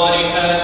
الصالحات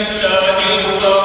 Mr. Ingo.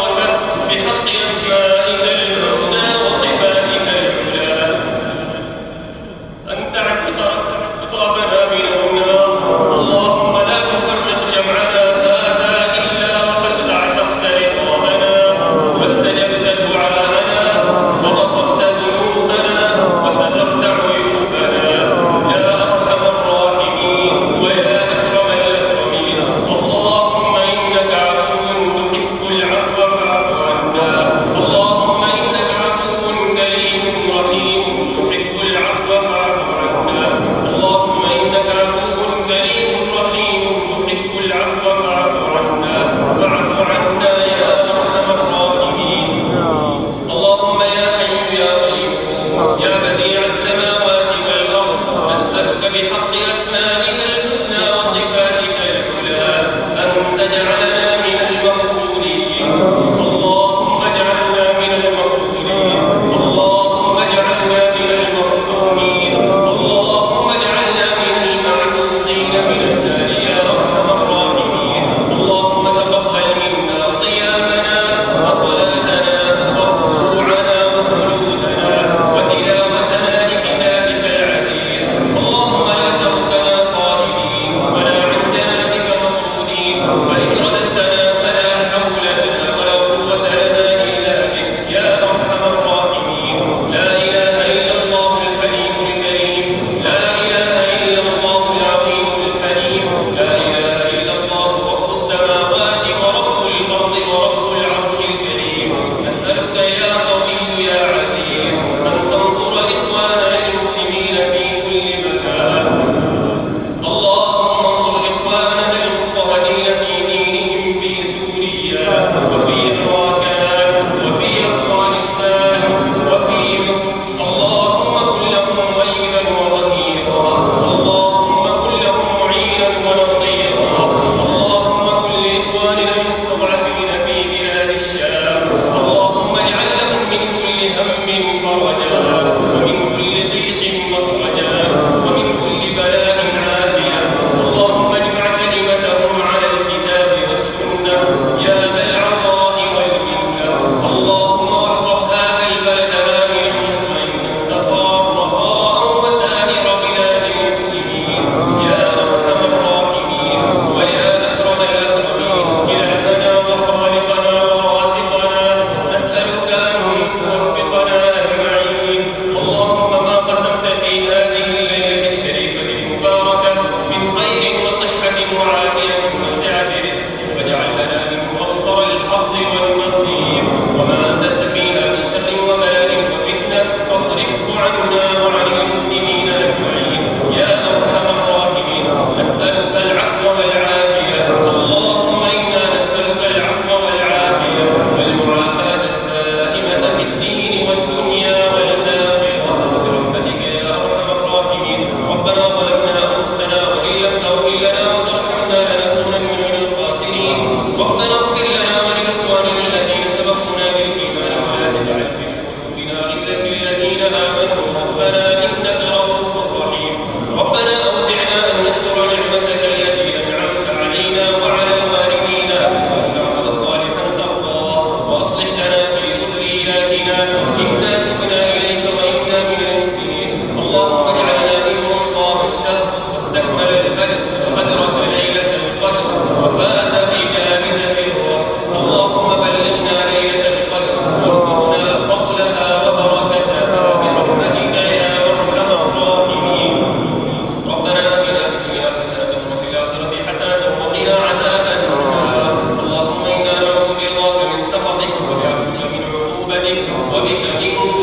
وجعلنا من عقوبتك وبك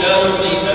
لا نصيب